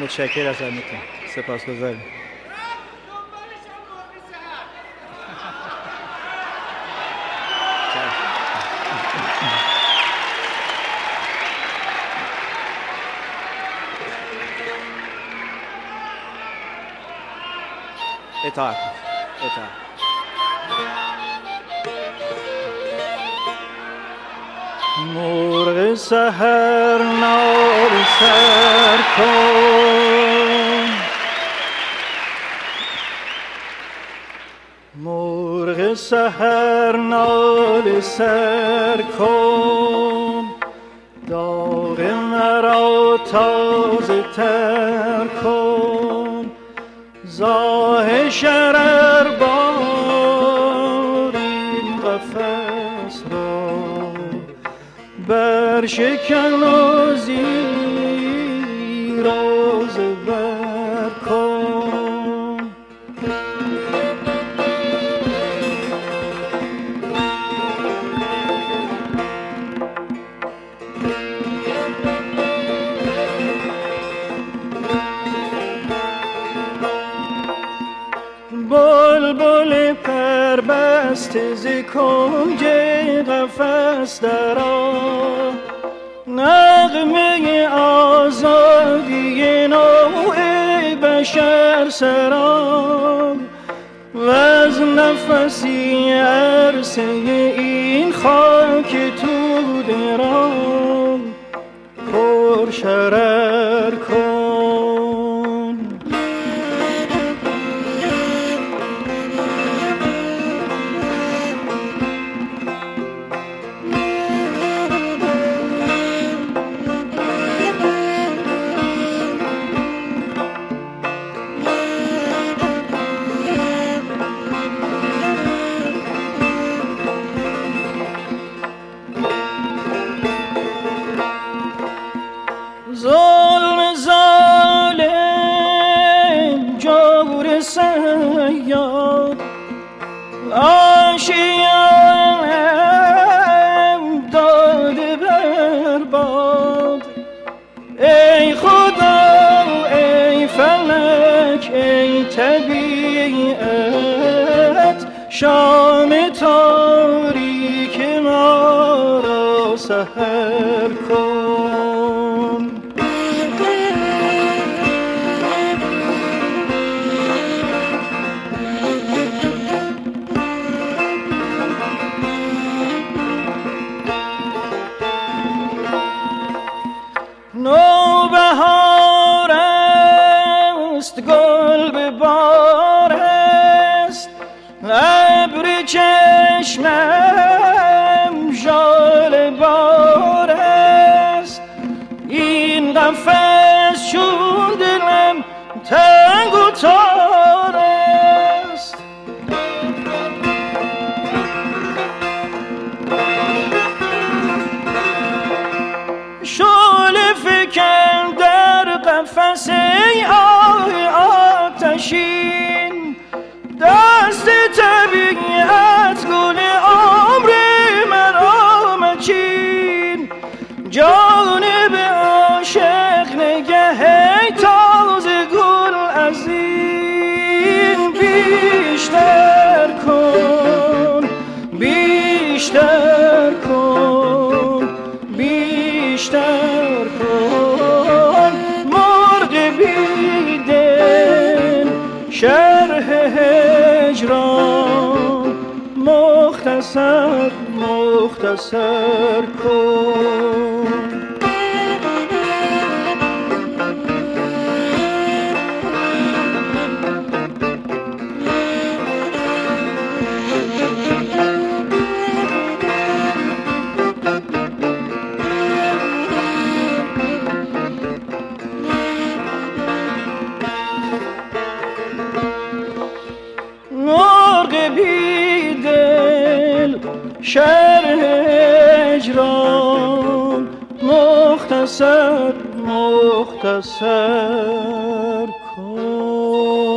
متشکر از همتون. سپاس گذاریم اطاعت. اطاعت. مرغ سهر نار سر کن. سهر نال سر کن. داغ مرا تازه تر کن. زاه شرر بار این قفص را. بر شکن و زیراز بسته ز کنج قفس درا نغمه آزادی نوع بشر سرا. و از نفسی عرصه این خاک تو درام پر شرر شام تاریک ما را سهر کن. نوبهار است گل چشمم بیشتر کن بیشتر کن بیشتر کن. مرغ بیدل شرح هجران. مختصر مختصر کن. شرح اجرام مختصر مختصر کن.